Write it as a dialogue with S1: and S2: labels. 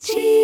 S1: Cheese.